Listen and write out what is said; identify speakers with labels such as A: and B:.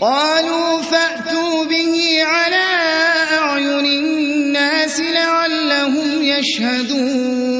A: قالوا فأتوا به على أعين الناس لعلهم يشهدون.